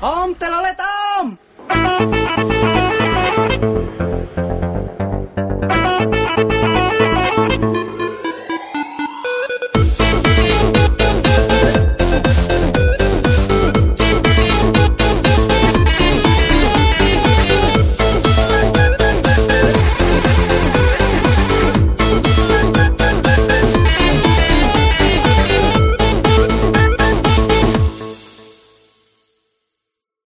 Om telolet om.